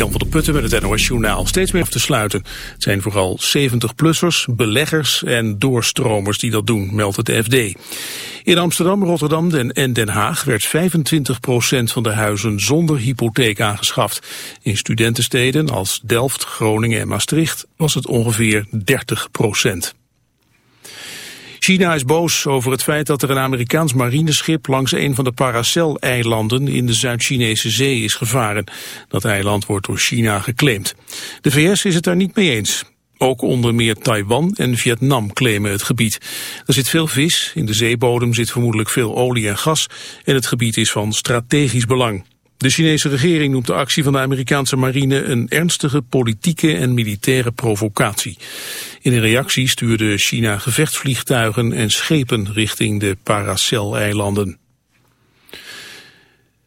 Jan van der Putten met het NOS Journaal. Steeds meer af te sluiten. Het zijn vooral 70-plussers, beleggers en doorstromers die dat doen, meldt het FD. In Amsterdam, Rotterdam en Den Haag werd 25% van de huizen zonder hypotheek aangeschaft. In studentensteden als Delft, Groningen en Maastricht was het ongeveer 30%. China is boos over het feit dat er een Amerikaans marineschip langs een van de Paracel-eilanden in de Zuid-Chinese zee is gevaren. Dat eiland wordt door China geclaimd. De VS is het daar niet mee eens. Ook onder meer Taiwan en Vietnam claimen het gebied. Er zit veel vis, in de zeebodem zit vermoedelijk veel olie en gas en het gebied is van strategisch belang. De Chinese regering noemt de actie van de Amerikaanse marine een ernstige politieke en militaire provocatie. In een reactie stuurde China gevechtsvliegtuigen en schepen richting de Paracel-eilanden.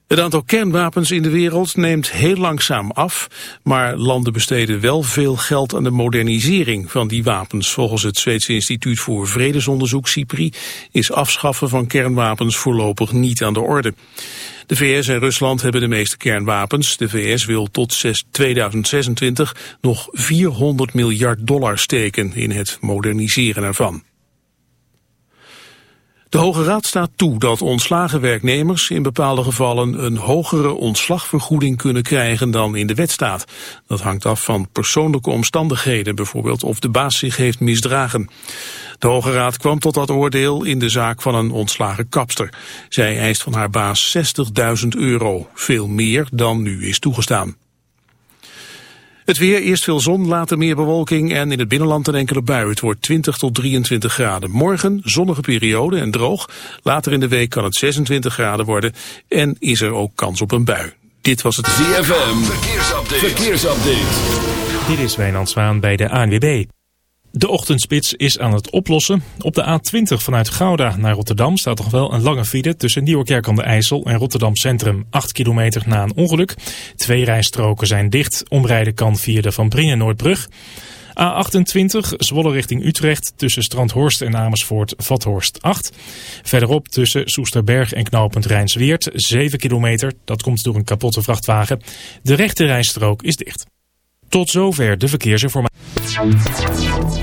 Het aantal kernwapens in de wereld neemt heel langzaam af, maar landen besteden wel veel geld aan de modernisering van die wapens. Volgens het Zweedse Instituut voor Vredesonderzoek, CIPRI, is afschaffen van kernwapens voorlopig niet aan de orde. De VS en Rusland hebben de meeste kernwapens. De VS wil tot 2026 nog 400 miljard dollar steken in het moderniseren ervan. De Hoge Raad staat toe dat ontslagen werknemers in bepaalde gevallen een hogere ontslagvergoeding kunnen krijgen dan in de wet staat. Dat hangt af van persoonlijke omstandigheden, bijvoorbeeld of de baas zich heeft misdragen. De Hoge Raad kwam tot dat oordeel in de zaak van een ontslagen kapster. Zij eist van haar baas 60.000 euro, veel meer dan nu is toegestaan. Het weer, eerst veel zon, later meer bewolking en in het binnenland een enkele bui. Het wordt 20 tot 23 graden. Morgen zonnige periode en droog. Later in de week kan het 26 graden worden en is er ook kans op een bui. Dit was het ZFM. Verkeersupdate. Verkeersupdate. Dit is Wijnand Zwaan bij de ANWB. De ochtendspits is aan het oplossen. Op de A20 vanuit Gouda naar Rotterdam staat nog wel een lange file tussen Nieuwerkerk aan de IJssel en Rotterdam Centrum. 8 kilometer na een ongeluk. Twee rijstroken zijn dicht. Omrijden kan via de Van Bringen Noordbrug. A28 Zwolle richting Utrecht tussen Strandhorst en Amersfoort Vathorst 8. Verderop tussen Soesterberg en knooppunt Rijnsweert 7 kilometer. Dat komt door een kapotte vrachtwagen. De rechte rijstrook is dicht. Tot zover de verkeersinformatie.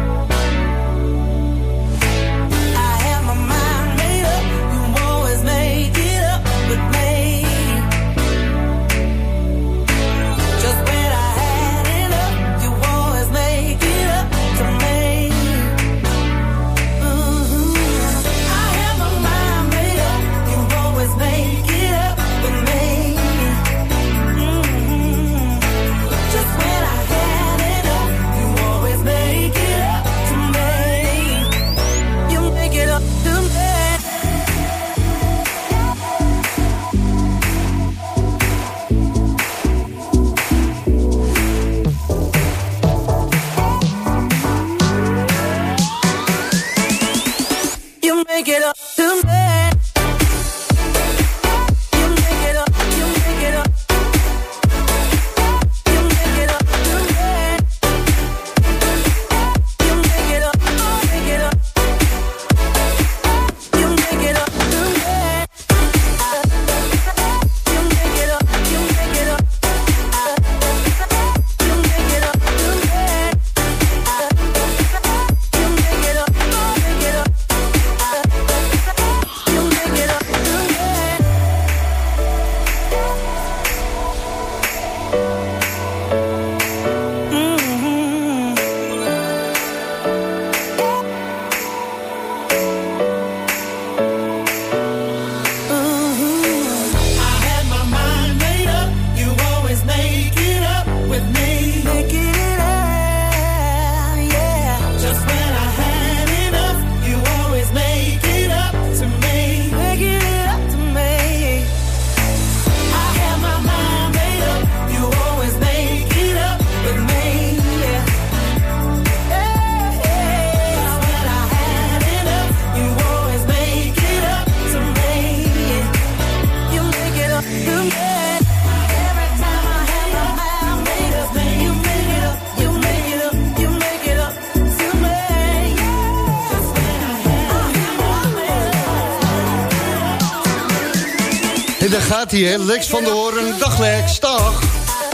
Hè? Lex van der Hoorn. Dag Lex, dag.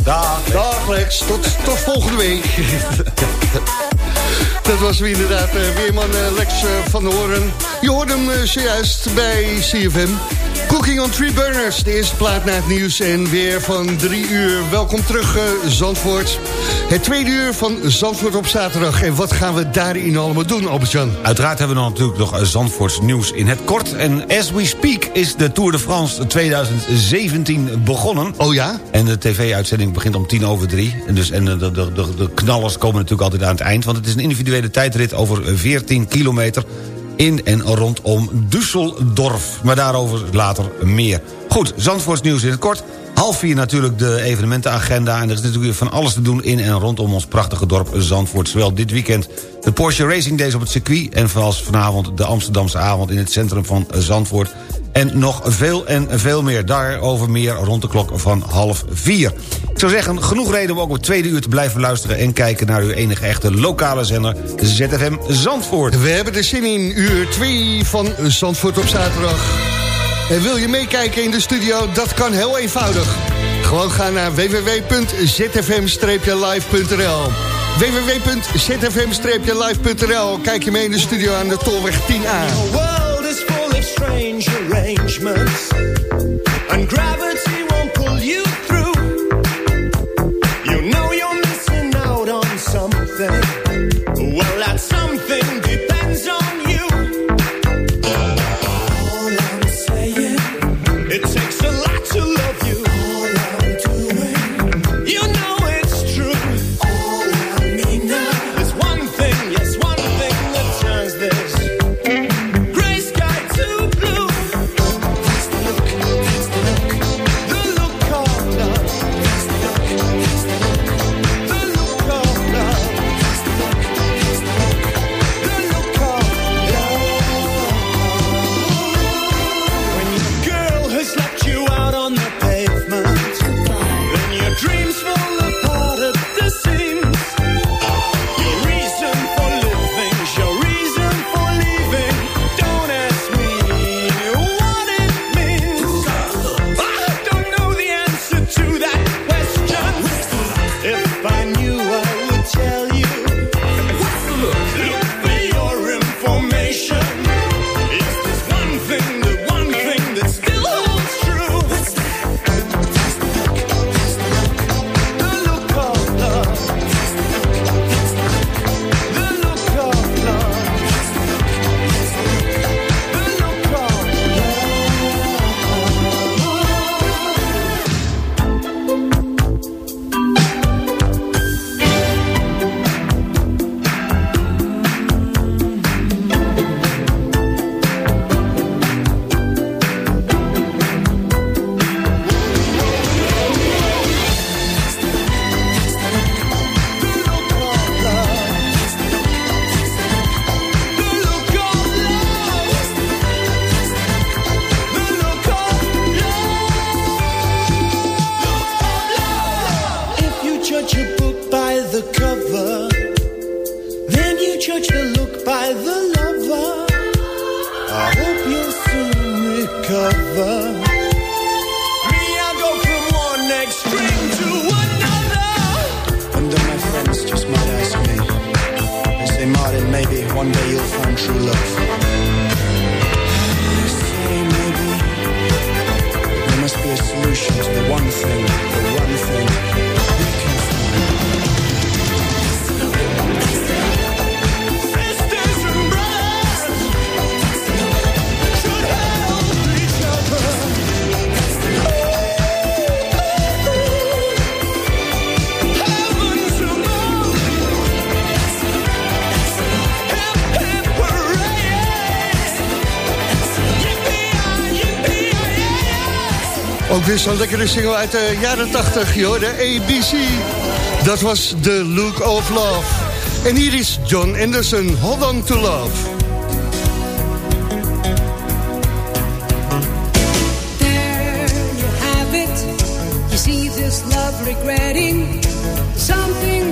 Dag, dag Lex. Tot, tot volgende week. Dat was wie inderdaad uh, weerman uh, Lex uh, van der Hoorn. Je hoorde hem zojuist bij CFM. Cooking on Three Burners, de eerste plaat na het nieuws en weer van drie uur. Welkom terug, Zandvoort. Het tweede uur van Zandvoort op zaterdag. En wat gaan we daarin allemaal doen, Albert-Jan? Uiteraard hebben we dan natuurlijk nog Zandvoorts nieuws in het kort. En as we speak is de Tour de France 2017 begonnen. Oh ja? En de tv-uitzending begint om tien over drie. En, dus, en de, de, de, de knallers komen natuurlijk altijd aan het eind. Want het is een individuele tijdrit over 14 kilometer in en rondom Düsseldorf. Maar daarover later meer. Goed, Zandvoorts nieuws in het kort. Half vier natuurlijk de evenementenagenda. En er is natuurlijk van alles te doen in en rondom ons prachtige dorp Zandvoort. Zowel dit weekend de Porsche Racing Days op het circuit... en vanavond de Amsterdamse avond in het centrum van Zandvoort. En nog veel en veel meer. Daarover meer rond de klok van half vier. Ik zou zeggen, genoeg reden om ook het tweede uur te blijven luisteren... en kijken naar uw enige echte lokale zender ZFM Zandvoort. We hebben de zin in uur 2 van Zandvoort op zaterdag. En wil je meekijken in de studio? Dat kan heel eenvoudig. Gewoon ga naar www.zfm-live.nl www.zfm-live.nl Kijk je mee in de studio aan de Tolweg 10A. And gravity won't pull you through. You weer zo'n lekkere single uit de jaren 80, joh, de ABC. Dat was The Look of Love. En hier is John Anderson, Hold On To Love. There you have it. You see this love regretting something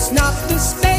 It's not the space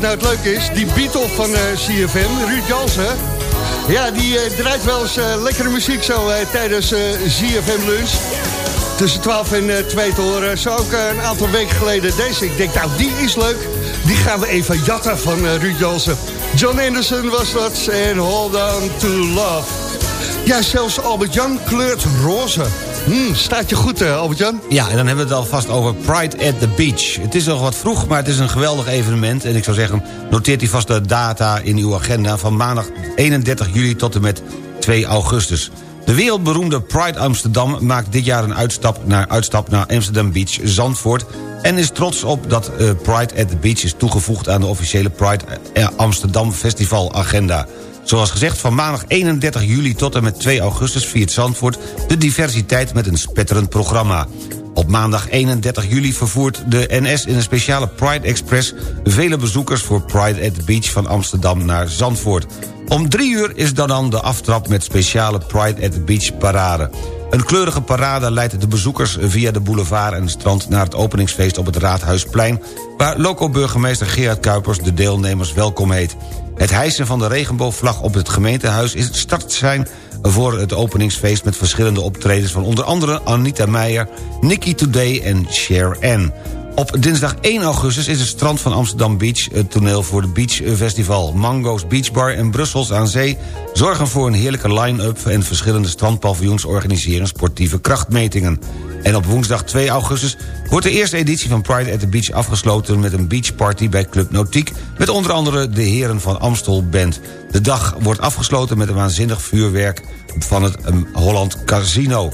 wat nou het leuke is? Die Beatle van eh, CFM, Ruud Jansen... Ja, die eh, draait wel eens eh, lekkere muziek zo tijdens CFM Lunch. Tussen 12 en eh 2 te horen. Zo ook een aantal weken geleden deze. Ik denk, nou, die is leuk. Die gaan we even jatten van Ruud Jansen. John Anderson was dat. En Hold On To Love. Ja, zelfs Albert-Jan kleurt roze. Hmm, staat je goed, eh, Albert-Jan? Ja, en dan hebben we het alvast over Pride at the Beach. Het is nog wat vroeg, maar het is een geweldig evenement. En ik zou zeggen, noteert u vast de data in uw agenda... van maandag 31 juli tot en met 2 augustus. De wereldberoemde Pride Amsterdam maakt dit jaar een uitstap naar, uitstap naar Amsterdam Beach, Zandvoort... en is trots op dat eh, Pride at the Beach is toegevoegd... aan de officiële Pride eh, Amsterdam Festival agenda. Zoals gezegd, van maandag 31 juli tot en met 2 augustus... viert Zandvoort de diversiteit met een spetterend programma. Op maandag 31 juli vervoert de NS in een speciale Pride Express... vele bezoekers voor Pride at the Beach van Amsterdam naar Zandvoort. Om drie uur is dan dan de aftrap met speciale Pride at the Beach parade. Een kleurige parade leidt de bezoekers via de boulevard en strand... naar het openingsfeest op het Raadhuisplein... waar loco-burgemeester Gerard Kuipers de deelnemers welkom heet. Het hijsen van de regenboogvlag op het gemeentehuis is het startsein voor het openingsfeest met verschillende optredens van onder andere Anita Meijer, Nicky Today en Cher Ann. Op dinsdag 1 augustus is het strand van Amsterdam Beach... het toneel voor de Beach Festival. Mango's Beach Bar en Brussels aan Zee... zorgen voor een heerlijke line-up... en verschillende strandpaviljoens organiseren sportieve krachtmetingen. En op woensdag 2 augustus wordt de eerste editie van Pride at the Beach afgesloten... met een beachparty bij Club Nautiek... met onder andere de heren van Amstel Band. De dag wordt afgesloten met een waanzinnig vuurwerk van het um, Holland Casino.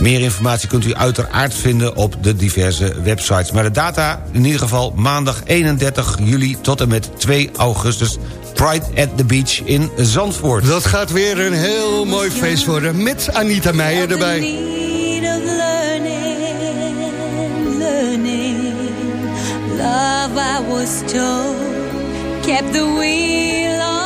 Meer informatie kunt u uiteraard vinden op de diverse websites. Maar de data in ieder geval maandag 31 juli tot en met 2 augustus... Pride at the Beach in Zandvoort. Dat gaat weer een heel mooi feest worden met Anita Meijer erbij. Love I was told kept the wheel on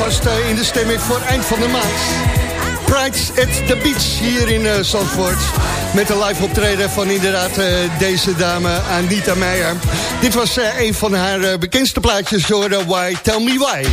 alvast eh, in de stemming voor eind van de maand. Pride at the Beach hier in eh, Zandvoort. Met een live optreden van inderdaad eh, deze dame Anita Meijer. Dit was een van haar bekendste plaatjes, hoorde Why Tell Me Why.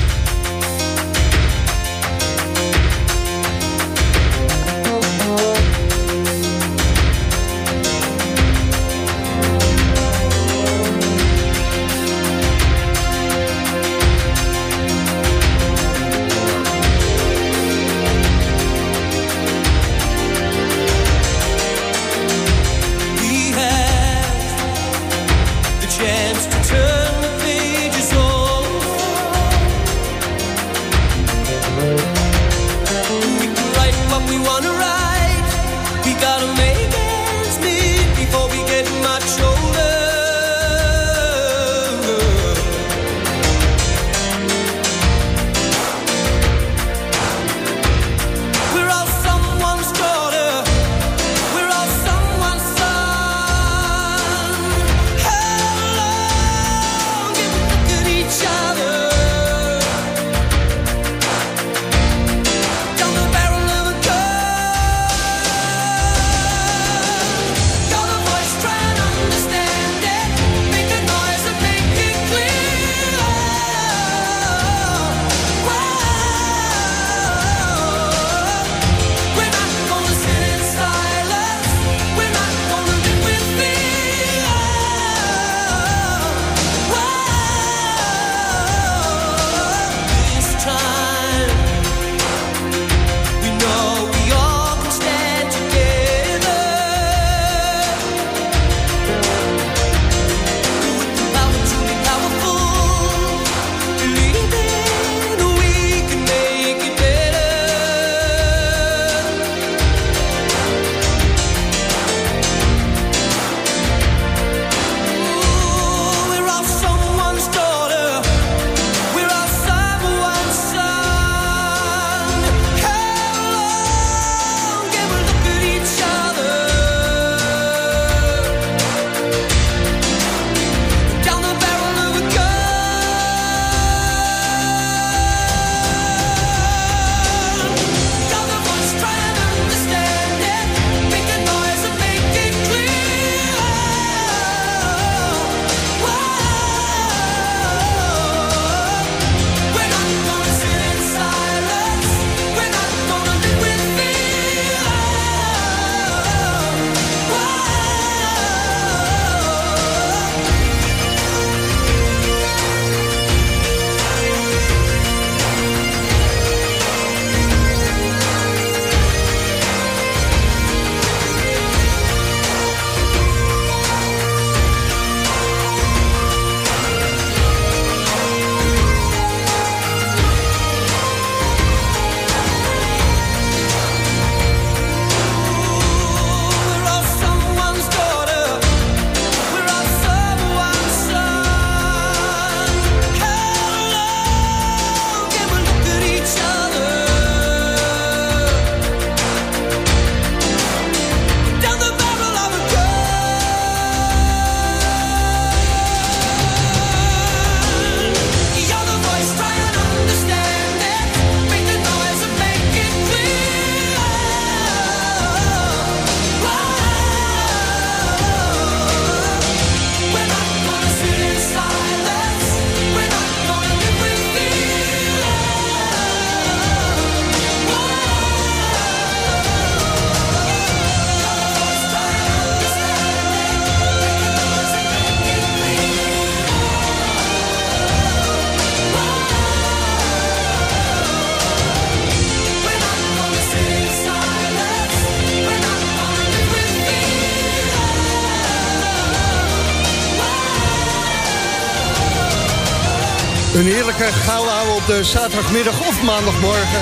Op de zaterdagmiddag of maandagmorgen.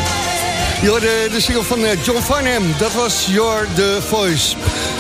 Je hoorde de single van eh, John Farnham. Dat was Your The Voice.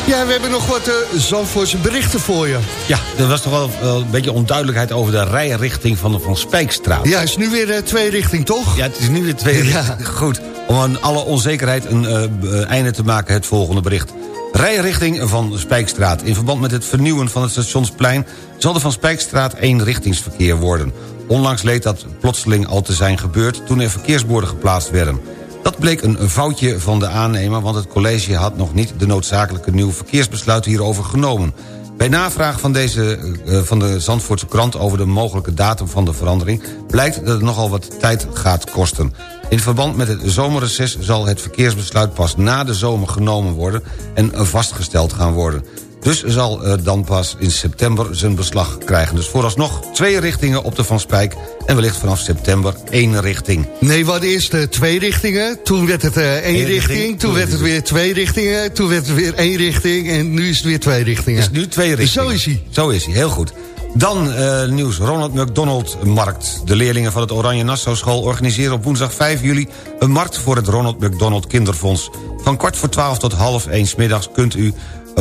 Ja, we hebben nog wat uh, Zandvoortse berichten voor je. Ja, er was toch wel, wel een beetje onduidelijkheid over de rijrichting van de Van Spijkstraat. Ja, is nu weer uh, twee richting, toch? Ja, het is nu weer twee Ja. Goed, om aan alle onzekerheid een eh, eh, einde te maken het volgende bericht. Rijrichting van Spijkstraat. In verband met het vernieuwen van het stationsplein... zal er van Spijkstraat eenrichtingsverkeer worden. Onlangs leed dat plotseling al te zijn gebeurd... toen er verkeersborden geplaatst werden. Dat bleek een foutje van de aannemer... want het college had nog niet de noodzakelijke nieuwe verkeersbesluiten hierover genomen. Bij navraag van, deze, eh, van de Zandvoortse krant over de mogelijke datum van de verandering... blijkt dat het nogal wat tijd gaat kosten. In verband met het zomerreces zal het verkeersbesluit pas na de zomer genomen worden... en vastgesteld gaan worden. Dus zal eh, dan pas in september zijn beslag krijgen. Dus vooralsnog twee richtingen op de Van Spijk... en wellicht vanaf september één richting. Nee, we hadden eerst eh, twee richtingen. Toen werd het eh, één Eén richting. Toen werd het weer twee richtingen. Toen werd het weer één richting. En nu is het weer twee richtingen. is nu twee richtingen. Zo is hij. Zo is hij, heel goed. Dan nieuws, Ronald McDonald Markt. De leerlingen van het Oranje Nassau School organiseren op woensdag 5 juli... een markt voor het Ronald McDonald Kinderfonds. Van kwart voor twaalf tot half één 's middags kunt u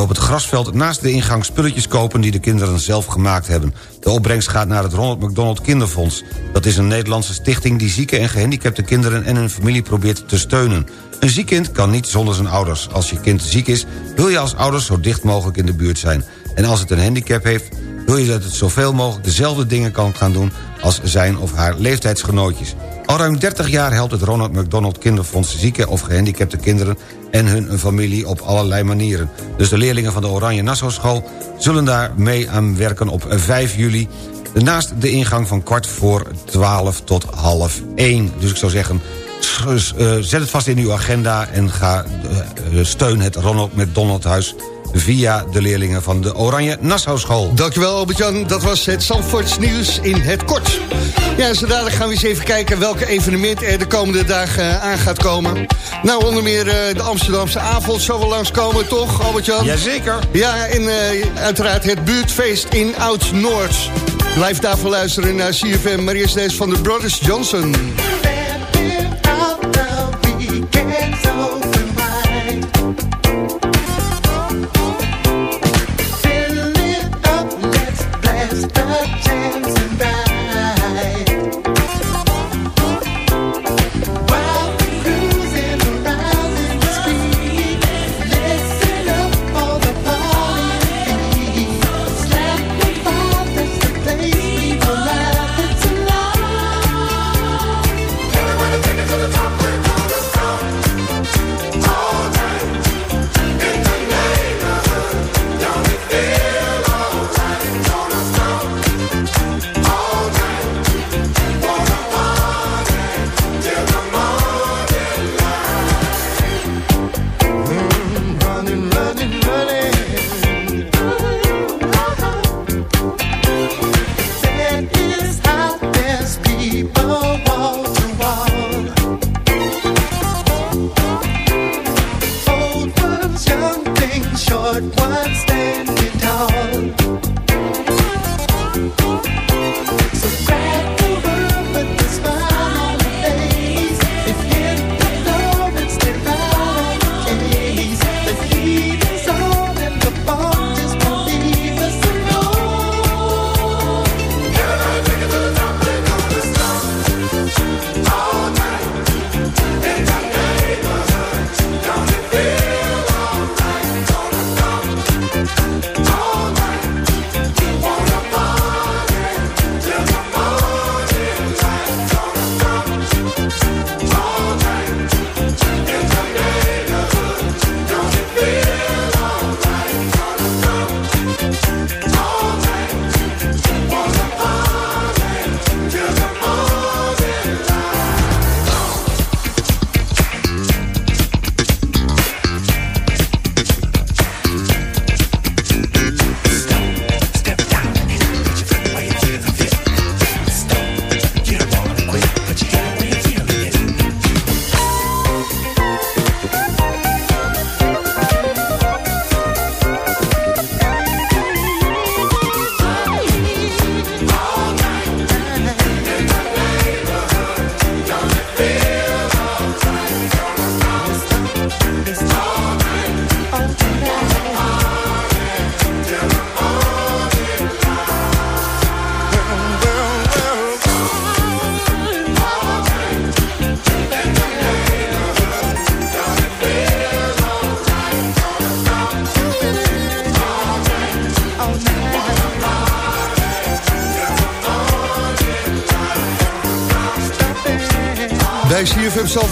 op het grasveld naast de ingang spulletjes kopen... die de kinderen zelf gemaakt hebben. De opbrengst gaat naar het Ronald McDonald Kinderfonds. Dat is een Nederlandse stichting die zieke en gehandicapte kinderen... en hun familie probeert te steunen. Een ziek kind kan niet zonder zijn ouders. Als je kind ziek is, wil je als ouders zo dicht mogelijk in de buurt zijn. En als het een handicap heeft, wil je dat het zoveel mogelijk dezelfde dingen kan gaan doen... als zijn of haar leeftijdsgenootjes. Al ruim 30 jaar helpt het Ronald McDonald Kinderfonds... zieke of gehandicapte kinderen en hun familie op allerlei manieren. Dus de leerlingen van de Oranje Nassau School... zullen daar mee aan werken op 5 juli... naast de ingang van kwart voor 12 tot half 1. Dus ik zou zeggen, eh, zet het vast in uw agenda... en ga eh, eh, steun het Ronald McDonald Huis via de leerlingen van de Oranje Nassau School. Dankjewel Albert-Jan, dat was het Zandvoorts nieuws in het kort. Ja, zo dadelijk gaan we eens even kijken welke evenementen er de komende dagen eh, aan gaat komen. Nou, onder meer eh, de Amsterdamse avond zal wel langskomen, toch Albert-Jan? Jazeker. Ja, en eh, uiteraard het buurtfeest in Oud-Noord. Blijf daarvoor luisteren naar CFM, maar eerst deze van de Brothers Johnson.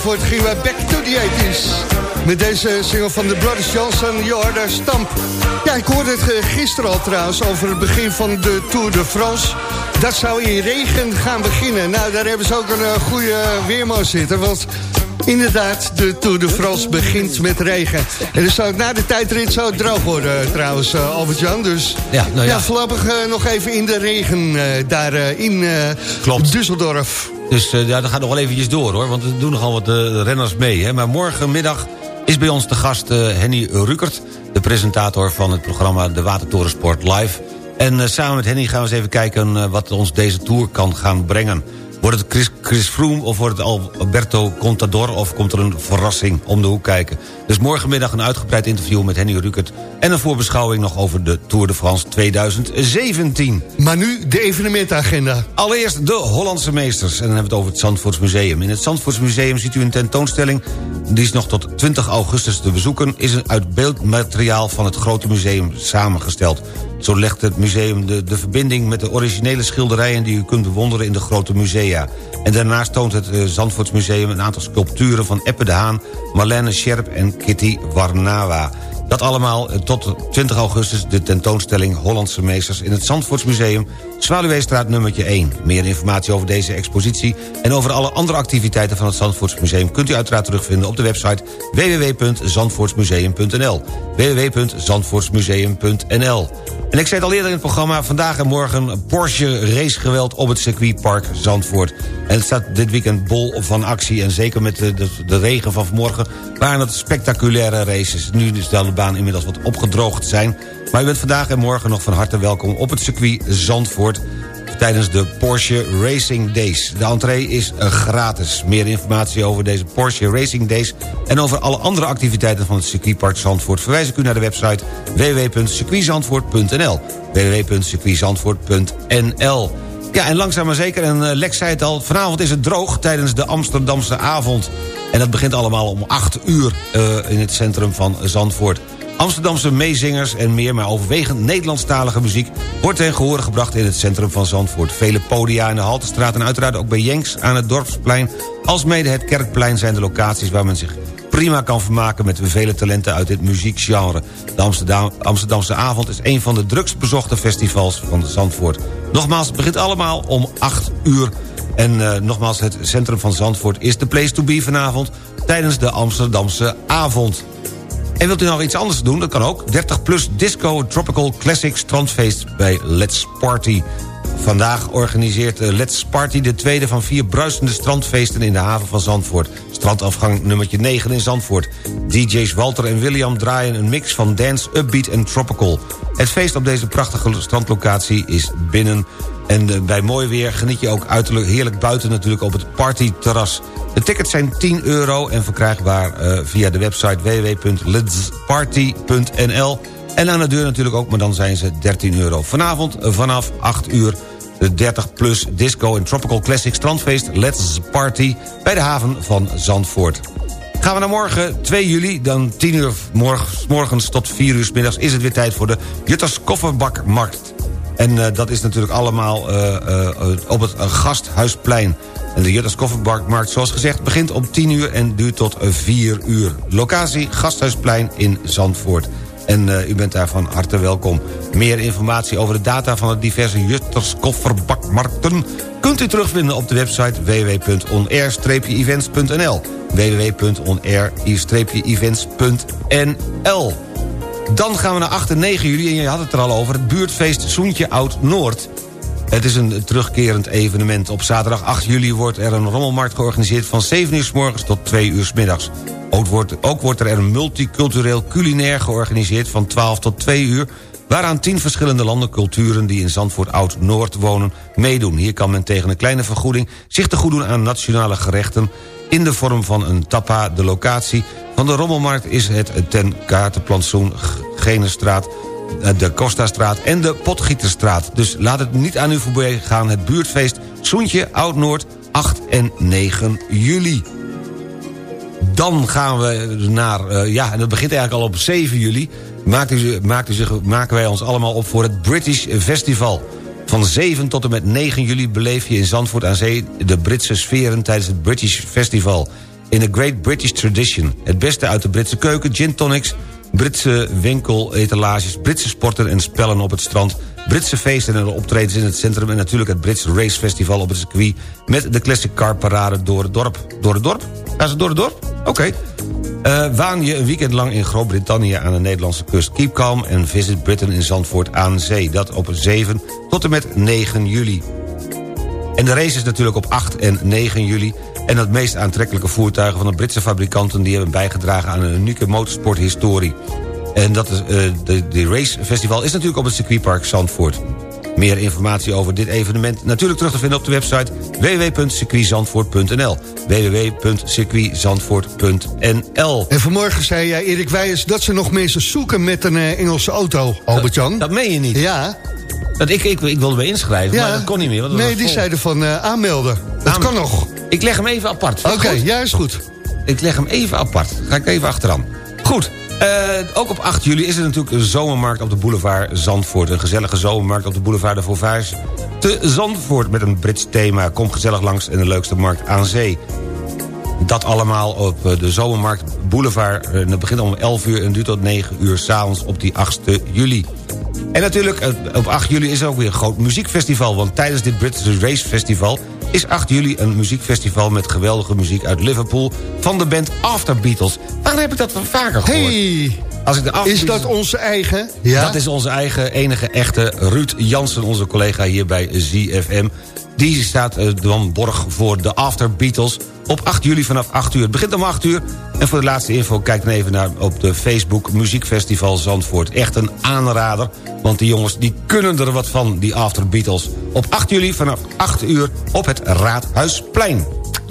Zandvoort gingen we back to the 80s. Met deze single van de Brothers Johnson, Jorda Stamp. Ja, ik hoorde het eh, gisteren al trouwens over het begin van de Tour de France. Dat zou in regen gaan beginnen. Nou, daar hebben ze ook een eh, goede weerman zitten, want... Inderdaad, de Tour de France begint met regen. En dus zou het na de tijdrit zou het droog worden eh, trouwens, Albert-Jan. Dus Ja, nou ja. voorlopig eh, nog even in de regen daar in Klopt. Düsseldorf. Dus eh, ja, dat gaat nog wel eventjes door hoor, want er doen nogal wat eh, renners mee. Hè. Maar morgenmiddag is bij ons de gast eh, Henny Rukert... de presentator van het programma De Watertorensport Live. En samen met Henny gaan we eens even kijken wat ons deze Tour kan gaan brengen. Wordt het Chris, Chris Froome of wordt het Alberto Contador... of komt er een verrassing om de hoek kijken? Dus morgenmiddag een uitgebreid interview met Henny Rukert... en een voorbeschouwing nog over de Tour de France 2017. Maar nu de evenementagenda. Allereerst de Hollandse meesters. En dan hebben we het over het Zandvoortsmuseum. In het Zandvoortsmuseum ziet u een tentoonstelling... die is nog tot 20 augustus te bezoeken... is een uit beeldmateriaal van het Grote Museum samengesteld. Zo legt het museum de, de verbinding met de originele schilderijen... die u kunt bewonderen in de Grote Musea. En daarnaast toont het eh, Zandvoortsmuseum een aantal sculpturen... van Eppe de Haan, Marlene Scherp en Kitty Warnawa. Dat allemaal eh, tot 20 augustus de tentoonstelling Hollandse Meesters... in het Zandvoortsmuseum, Zwaluweestraat nummertje 1. Meer informatie over deze expositie en over alle andere activiteiten van het Zandvoortsmuseum... kunt u uiteraard terugvinden op de website www.zandvoortsmuseum.nl www.zandvoortsmuseum.nl En ik zei het al eerder in het programma... vandaag en morgen Porsche racegeweld op het circuitpark Zandvoort. En het staat dit weekend bol van actie... en zeker met de, de, regen van vanmorgen waren het spectaculaire races. Nu is de inmiddels wat opgedroogd zijn... maar u bent vandaag en morgen nog van harte welkom op het circuit Zandvoort tijdens de Porsche Racing Days. De entree is eh, gratis. Meer informatie over deze Porsche Racing Days... en over alle andere activiteiten van het circuitpark Zandvoort... verwijs ik u naar de website www.circuitzandvoort.nl www.circuitzandvoort.nl ja, en langzaam maar zeker, en eh, Lex zei het al... vanavond is het droog tijdens de Amsterdamse avond. En dat begint allemaal om 8 uur eh, in het centrum van Zandvoort. Amsterdamse meezingers en meer, maar overwegend Nederlandstalige muziek... wordt ten gehore gebracht in het centrum van Zandvoort. Vele podia in de Haltestraat en uiteraard ook bij Jenks aan het Dorpsplein... alsmede het Kerkplein zijn de locaties waar men zich prima kan vermaken... met vele talenten uit dit muziekgenre. De Amsterdam, Amsterdamse avond is een van de drukst bezochte festivals van Zandvoort. Nogmaals, het begint allemaal om 8 uur... En eh, nogmaals, het centrum van Zandvoort is de place to be vanavond... tijdens de Amsterdamse avond. En wilt u nog iets anders doen? Dat kan ook. 30 plus Disco Tropical Classic Strandfeest bij Let's Party. Vandaag organiseert eh, Let's Party de tweede van vier bruisende strandfeesten in de haven van Zandvoort. Strandafgang nummertje 9 in Zandvoort. DJ's Walter en William draaien een mix van dance, upbeat en tropical. Het feest op deze prachtige strandlocatie is binnen... En eh, bij mooi weer geniet je ook uiterlijk heerlijk buiten natuurlijk op het partyterras. De tickets zijn 10 euro en verkrijgbaar eh, via de website www.letsparty.nl. En aan de deur natuurlijk ook, maar dan zijn ze 13 euro. Vanavond vanaf 8 uur de 30 plus disco en tropical classic strandfeest Let's Party bij de haven van Zandvoort. Gaan we naar morgen, 2 juli, dan 10 uur morgens, morgens tot 4 uur middags... is het weer tijd voor de Jutters Kofferbakmarkt. En eh, dat is natuurlijk allemaal eh, eh, op het Gasthuisplein. En de Jutters Kofferbakmarkt, zoals gezegd, begint om 10 uur... en duurt tot 4 uur. Locatie Gasthuisplein in Zandvoort. En eh, u bent daar van harte welkom. Meer informatie over de data van de diverse Jutters Kofferbakmarkten... kunt u terugvinden op de website www.onair-events.nl www.onair-events.nl Dan gaan we naar 8 en 9 juli, en je had het er al over... het buurtfeest Soentje Oud-Noord. Het is een terugkerend evenement. Op zaterdag 8 juli wordt er een rommelmarkt georganiseerd... van 7 uur s morgens tot 2 uur s middags. Ook wordt, er een multicultureel culinair georganiseerd... van 12 tot 2 uur waaraan 10 verschillende landen culturen... die in Zandvoort Oud-Noord wonen, meedoen. Hier kan men tegen een kleine vergoeding zich te goed doen aan nationale gerechten... in de vorm van een tappa. De locatie van de rommelmarkt is het ten kaartenplantsoen Genestraat de Costastraat en de Potgieterstraat. Dus laat het niet aan u voorbij gaan. Het buurtfeest Soentje Oud-Noord 8 en 9 juli. Dan gaan we naar, eh, ja, en dat begint eigenlijk al op 7 juli... Maakt u, maakt zich, maken wij ons allemaal op voor het British Festival. Van 7 tot en met 9 juli beleef je in Zandvoort aan Zee... de Britse sferen tijdens het British Festival. In the Great British Tradition. Het beste uit de Britse keuken, gin tonics... Britse winkeletalages, Britse sporten en spellen op het strand... Britse feesten en optredens in het centrum... en natuurlijk het Britse racefestival op het circuit... met de Classic Car Parade door het dorp. Door het dorp? Gaan ze door het dorp? Oké. Eh, waan je een weekend lang in Groot-Brittannië aan de Nederlandse kust. Keep calm en visit Britain in Zandvoort aan zee. Dat op 7 tot en met 9 juli. En de race is natuurlijk op 8 en 9 juli. En het meest aantrekkelijke voertuigen van de Britse fabrikanten... die hebben bijgedragen aan een unieke motorsporthistorie. En dat is, eh, de, de racefestival is natuurlijk op het circuitpark Zandvoort. Meer informatie over dit evenement natuurlijk terug te vinden op de website www.circuitzandvoort.nl www.circuitzandvoort.nl En vanmorgen zei jij, Erik Wijers, dat ze nog mensen zoeken met een eh, Engelse auto, Albert-Jan. Dat meen je niet. Ja, Dat ik, ik, ik wilde me inschrijven, ja. maar dat kon niet meer. nee, die zeiden van eh, aanmelden. Dat kan nog. Ik leg hem even apart. Oké, ja, is goed. Ik leg hem even apart. Ga ik even achteraan. Goed. eh, ook op 8 juli is er natuurlijk een zomermarkt op de boulevard Zandvoort. Een gezellige zomermarkt op de boulevard de Vauvage te Zandvoort... met een Brits thema. Kom gezellig langs en de leukste markt aan zee. Dat allemaal op eh, de Zomermarkt Boulevard. Eh, Dat begint om 11 uur en duurt tot 9 uur s'avonds op die 8 juli. En natuurlijk, op 8 juli is er ook weer een groot muziekfestival... want tijdens dit British Race Festival is 8 juli een muziekfestival... met geweldige muziek uit Liverpool van de band After Beatles. Waarom heb ik dat vaker gehoord? Hey, Als ik de is dat onze eigen? Ja. dat is onze eigen enige echte Ruud Jansen, onze collega hier bij ZFM. Die staat eh, dan borg voor de After Beatles op 8 juli vanaf 8 uur. Het begint om 8 uur. En voor de laatste info kijk dan even naar op de Facebook Muziekfestival Zandvoort. Echt een aanrader, want die jongens die kunnen er wat van, die After Beatles. Op 8 juli vanaf 8 uur op het Raadhuisplein.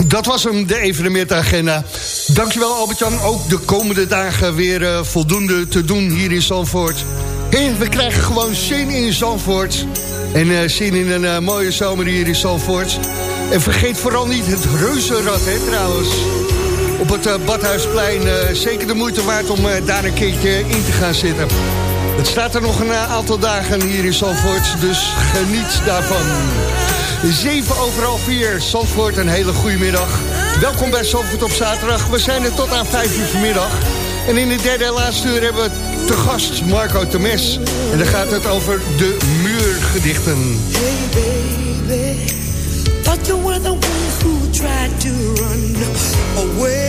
Dat was hem, de evenementagenda. Dankjewel Albert-Jan. Ook de komende dagen weer eh, voldoende te doen hier in Zandvoort. We krijgen gewoon zin in Zandvoort. En eh, zin in een eh, mooie zomer hier in Zandvoort. En vergeet vooral niet het reuzenrad, hè, trouwens. Op het eh, Badhuisplein. zeker de moeite waard om daar een keertje in te gaan zitten. Het staat er nog een aantal dagen hier in Zandvoort. Dus geniet daarvan. 7 over half 4, Zandvoort, een hele goede middag. Welkom bij Zandvoort op zaterdag. We zijn er tot aan 5 uur vanmiddag. En in de derde en laatste uur hebben we te gast Marco Temes. En dan gaat het over de muurgedichten. Hey you to run away.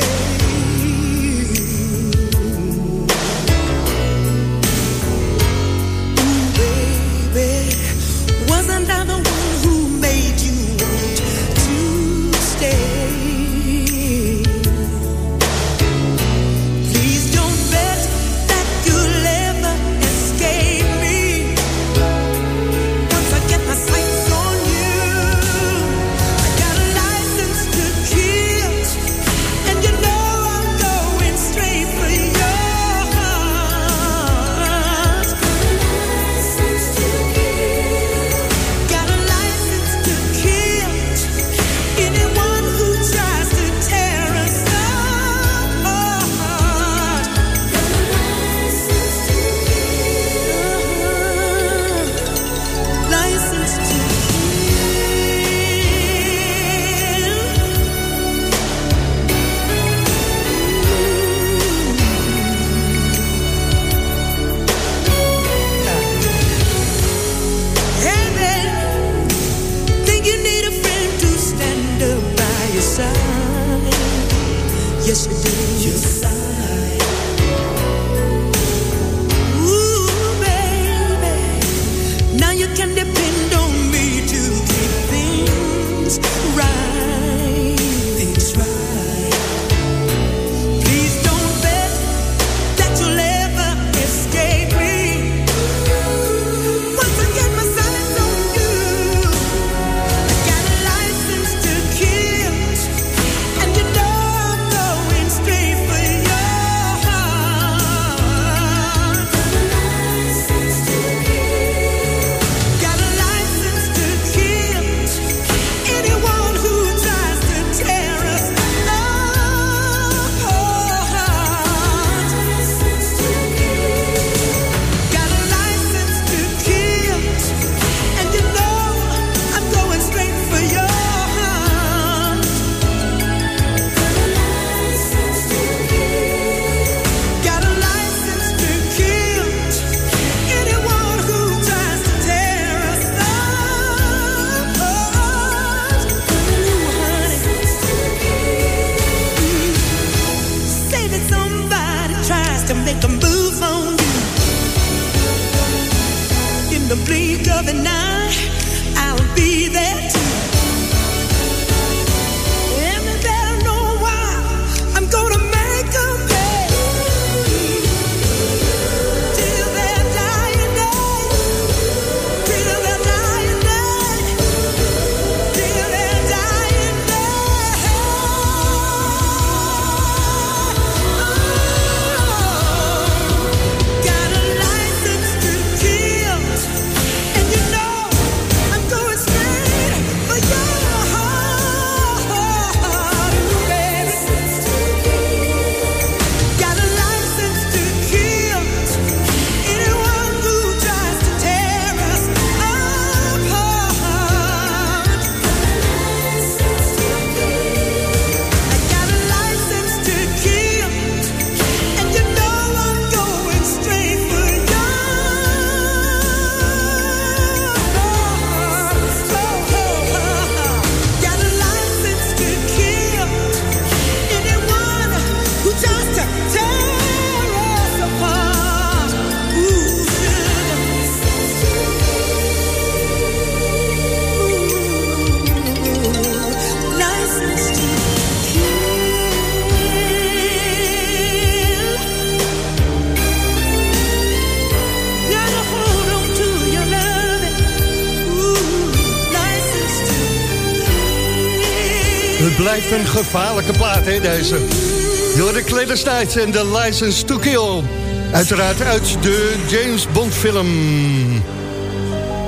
Blijft een gevaarlijke plaat, hè, deze. Door Cledar Snight en The License to Kill. Uiteraard uit de James Bond film.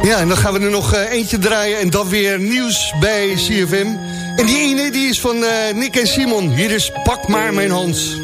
Ja, en dan gaan we er nog eh, eentje draaien en dan weer nieuws bij CFM. En die ene die is van eh, Nick en Simon. Hier is Pak maar mijn hand.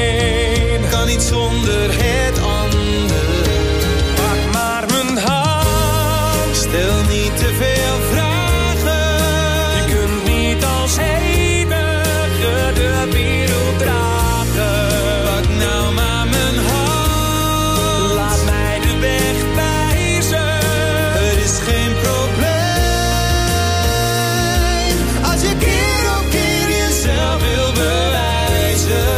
te veel vragen. Je kunt niet als enige de wereld dragen. Pak nou maar mijn hand. Laat mij de weg wijzen. Er is geen probleem. Als je keer op keer jezelf wil bewijzen.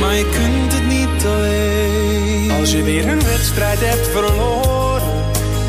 Maar je kunt het niet alleen. Als je weer een wedstrijd hebt verloren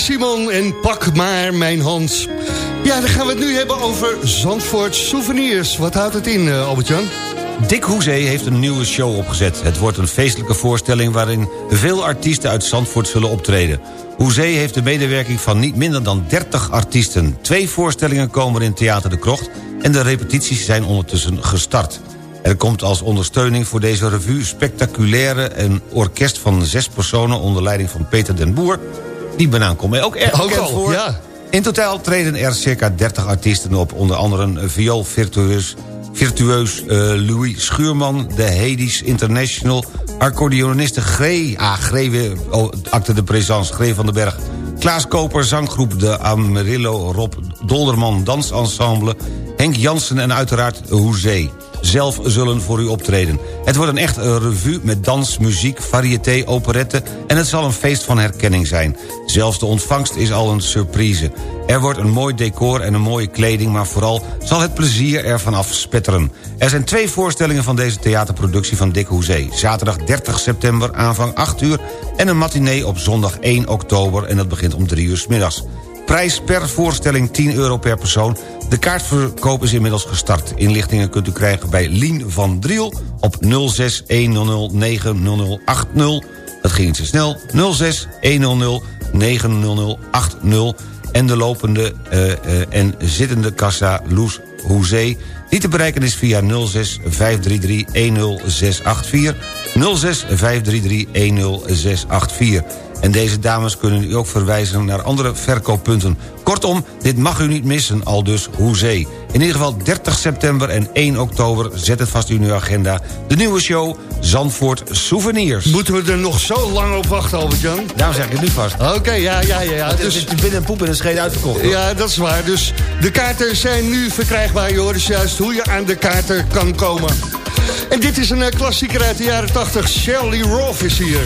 Simon en pak maar mijn hand. Ja, dan gaan we het nu hebben over Zandvoort Souvenirs. Wat houdt het in, eh, Albert-Jan? Dick Hoezee heeft een nieuwe show opgezet. Het wordt een feestelijke voorstelling waarin veel artiesten uit Zandvoort zullen optreden. Hoezee heeft de medewerking van niet minder dan 30 artiesten. Twee voorstellingen komen in Theater de Krocht... en de repetities zijn ondertussen gestart. Er komt als ondersteuning voor deze revue spectaculaire... een orkest van zes personen onder leiding van Peter den Boer. Die banaan komt mij ook erg Ook voor. ja. In totaal treden er circa 30 artiesten op. Onder andere vioolvirtueus virtueus eh, Louis Schuurman... de Hades International, accordeoniste Gree... Ah, Gree, weer, oh, acte de présence, Gree van den Berg... Klaas Koper, zanggroep de Amarillo Rob Dolderman Dansensemble... Henk Jansen en uiteraard Hoezee zelf zullen voor u optreden. Het wordt een echt revue met dans, muziek, variété, operette... en het zal een feest van herkenning zijn. Zelfs de ontvangst is al een surprise. Er wordt een mooi decor en een mooie kleding... maar vooral zal het plezier ervan afspetteren. Er zijn twee voorstellingen van deze theaterproductie van Dick Hoezee. Zaterdag 30 september aanvang 8 uur... en een matinee op zondag 1 oktober... en dat begint om 3 uur middags. Prijs per voorstelling 10 euro per persoon. De kaartverkoop is inmiddels gestart. Inlichtingen kunt u krijgen bij Lien van Driel op 06 100 90080. Dat ging te snel. 06 100 90080. En de lopende eh, eh, en zittende kassa Loes Hoezee... die te bereiken is via 06 533 10684. 06 533 10684. En deze dames kunnen u ook verwijzen naar andere verkooppunten. Kortom, dit mag u niet missen, al dus Hoezee. In ieder geval 30 september en 1 oktober, zet het vast in uw agenda... de nieuwe show Zandvoort Souvenirs. Moeten we er nog zo lang op wachten, Albert-Jan? Daarom zeg ik het nu vast. Oké, ja, ja, ja. ja. Het Dus, is binnen een poep en een scheet uitverkocht. hoor. ja, dat is waar. Dus de kaarten zijn nu verkrijgbaar. Hoort dus juist hoe je aan de kaarten kan komen. En dit is een eh, klassieker uit de jaren 80. Shelley Roth is hier.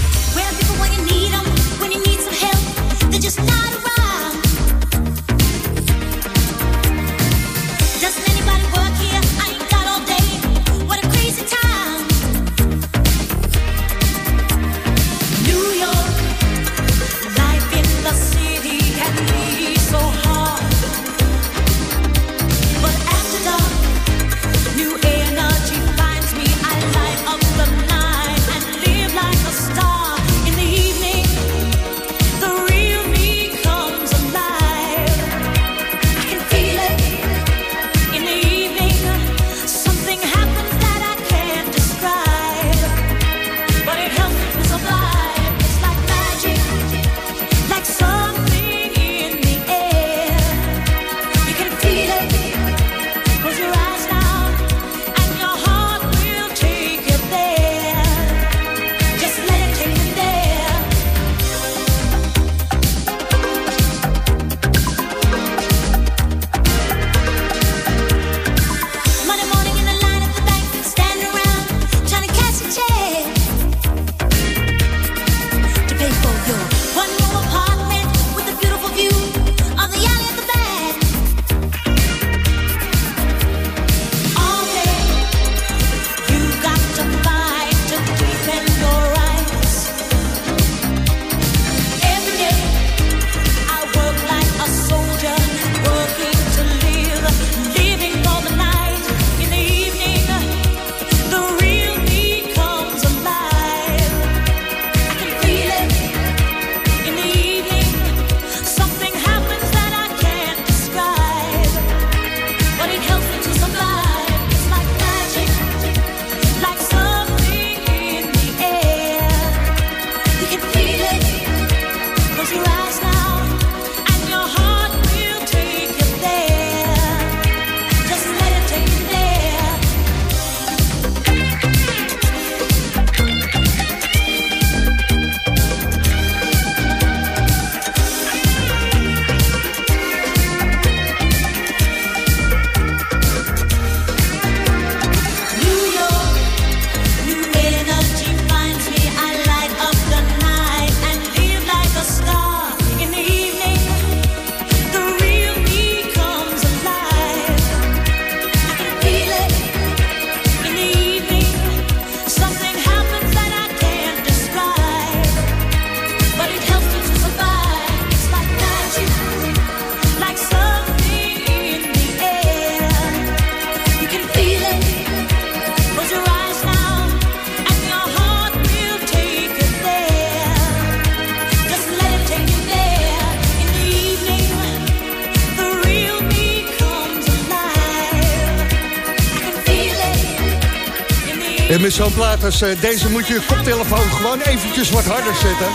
Plaat eh, deze moet je koptelefoon gewoon eventjes wat harder zetten.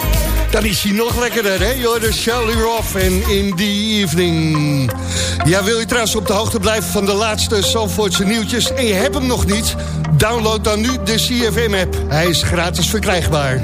Dan is hij nog lekkerder, hè? Joh, de Charlie Roth en In The Evening. Ja, wil je trouwens op de hoogte blijven van de laatste Zandvoortse nieuwtjes... en je hebt hem nog niet? Download dan nu de CFM-app. Hij is gratis verkrijgbaar.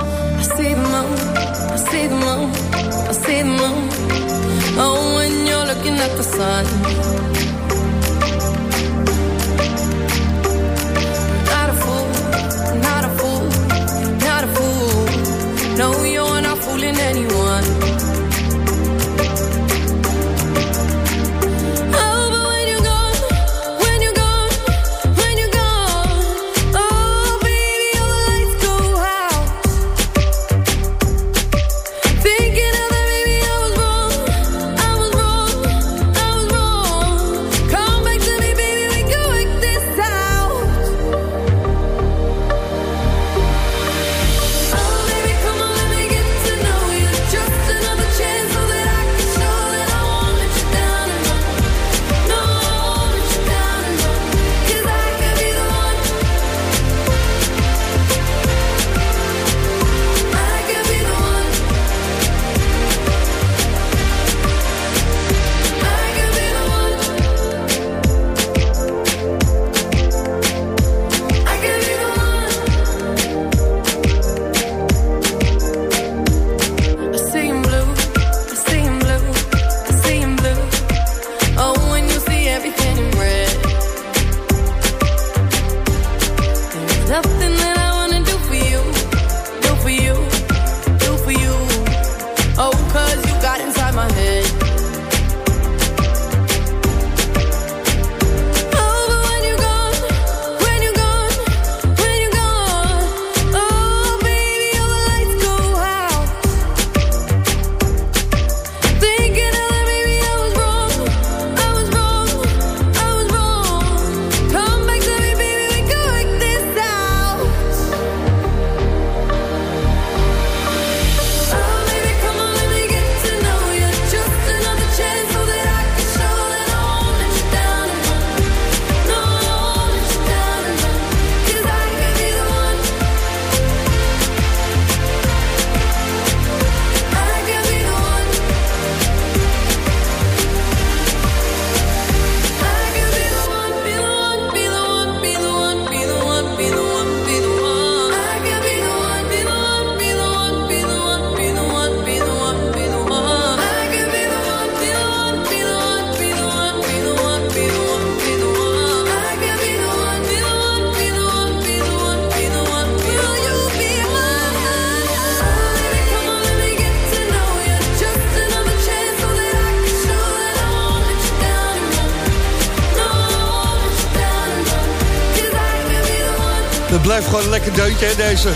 Deuntje, deze.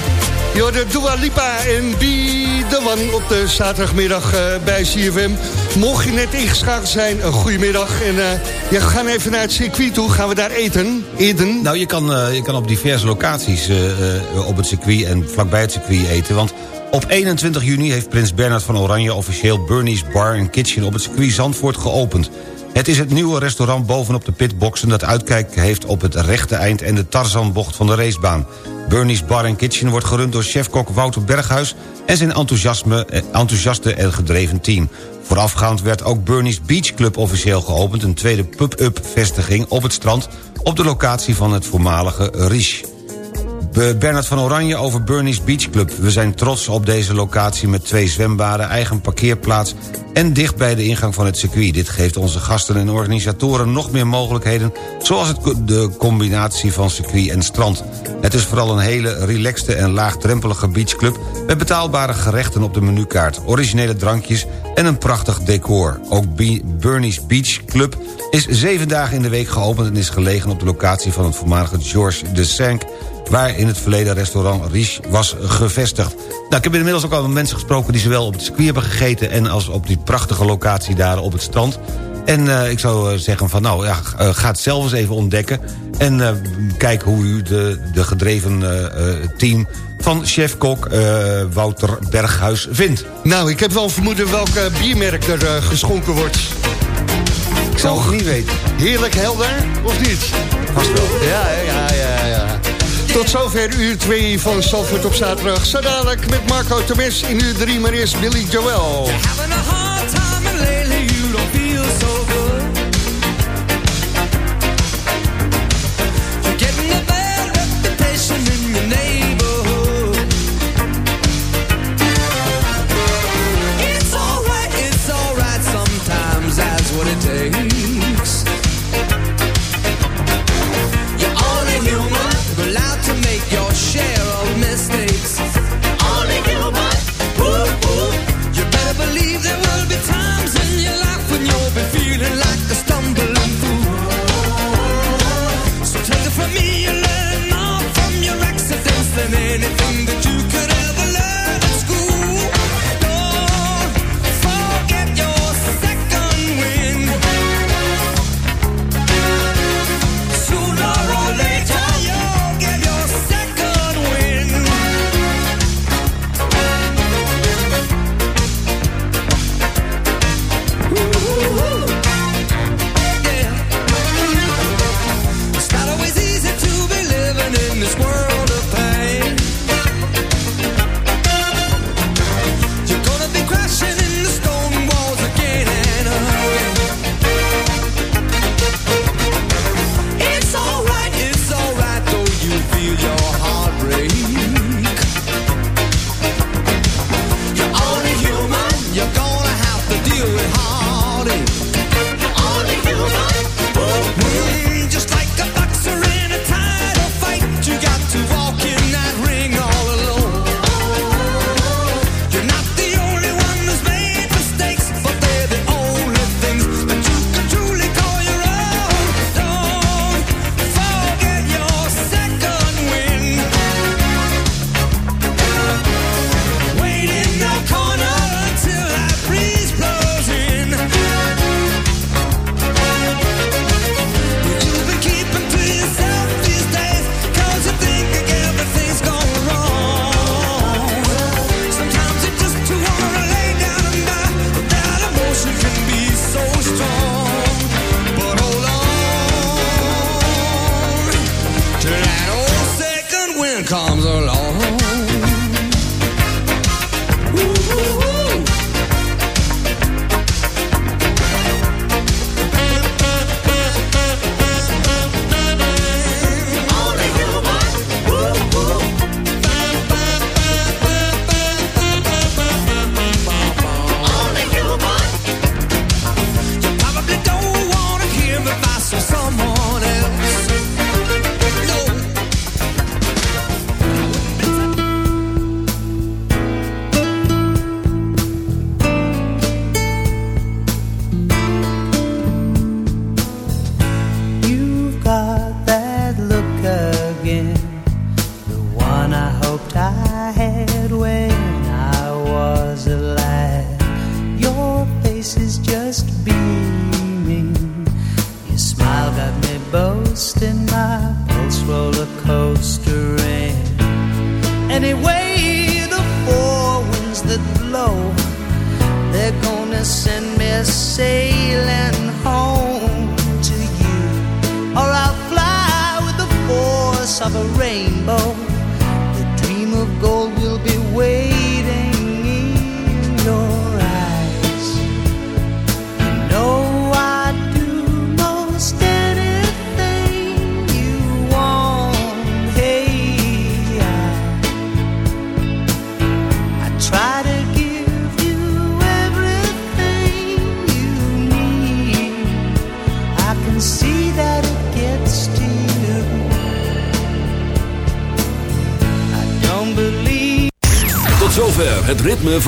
Yo, de Dua Lipa en Be The One op de zaterdagmiddag eh, bij CFM. Mocht je net ingeschakeld zijn, een goedemiddag. En eh we gaan even naar het circuit toe. Gaan we daar eten? Eden? Nou, je kan, eh, je kan op diverse locaties op het circuit en vlakbij het circuit eten. Want op 21 juni heeft prins Bernhard van Oranje... officieel Bernie's Bar and Kitchen op het circuit Zandvoort geopend. Het is het nieuwe restaurant bovenop de pitboxen... dat uitkijk heeft op het rechte eind en de Tarzanbocht van de racebaan. Bernie's Bar Kitchen wordt gerund door chefkok Wouter Berghuis... en zijn enthousiasme, eh, enthousiaste en gedreven team. Voorafgaand werd ook Bernie's Beach Club officieel geopend... een tweede pub-up vestiging op het strand... op de locatie van het voormalige Riche. Be- Bernard van Oranje over Bernie's Beach Club. We zijn trots op deze locatie met twee zwembaden, eigen parkeerplaats... en dicht bij de ingang van het circuit. Dit geeft onze gasten en organisatoren nog meer mogelijkheden... zoals de combinatie van circuit en strand. Het is vooral een hele relaxte en laagdrempelige beachclub... met betaalbare gerechten op de menukaart, originele drankjes... en een prachtig decor. Ook Be- Bernie's Beach Club is zeven dagen in de week geopend... en is gelegen op de locatie van het voormalige Georges de Cinq waar in het verleden restaurant Riche was gevestigd. Nou, ik heb inmiddels ook al met mensen gesproken... die zowel op het circuit hebben gegeten... en als op die prachtige locatie daar op het strand. En eh, ik zou eh, zeggen van nou, ja, eh, ga het zelf eens even ontdekken... en kijk hoe u de, de gedreven team van chef-kok Wouter Berghuis vindt. Nou, ik heb wel vermoeden welk eh, biermerk er geschonken wordt. Ik zou het niet weten. Heerlijk helder, of niet? Vast wel. Ja, ja, ja. Tot zover uur 2 van Zandvoort op zaterdag. Zo dadelijk met Marco Temes in uur 3, maar eerst Billy Joel. anything that you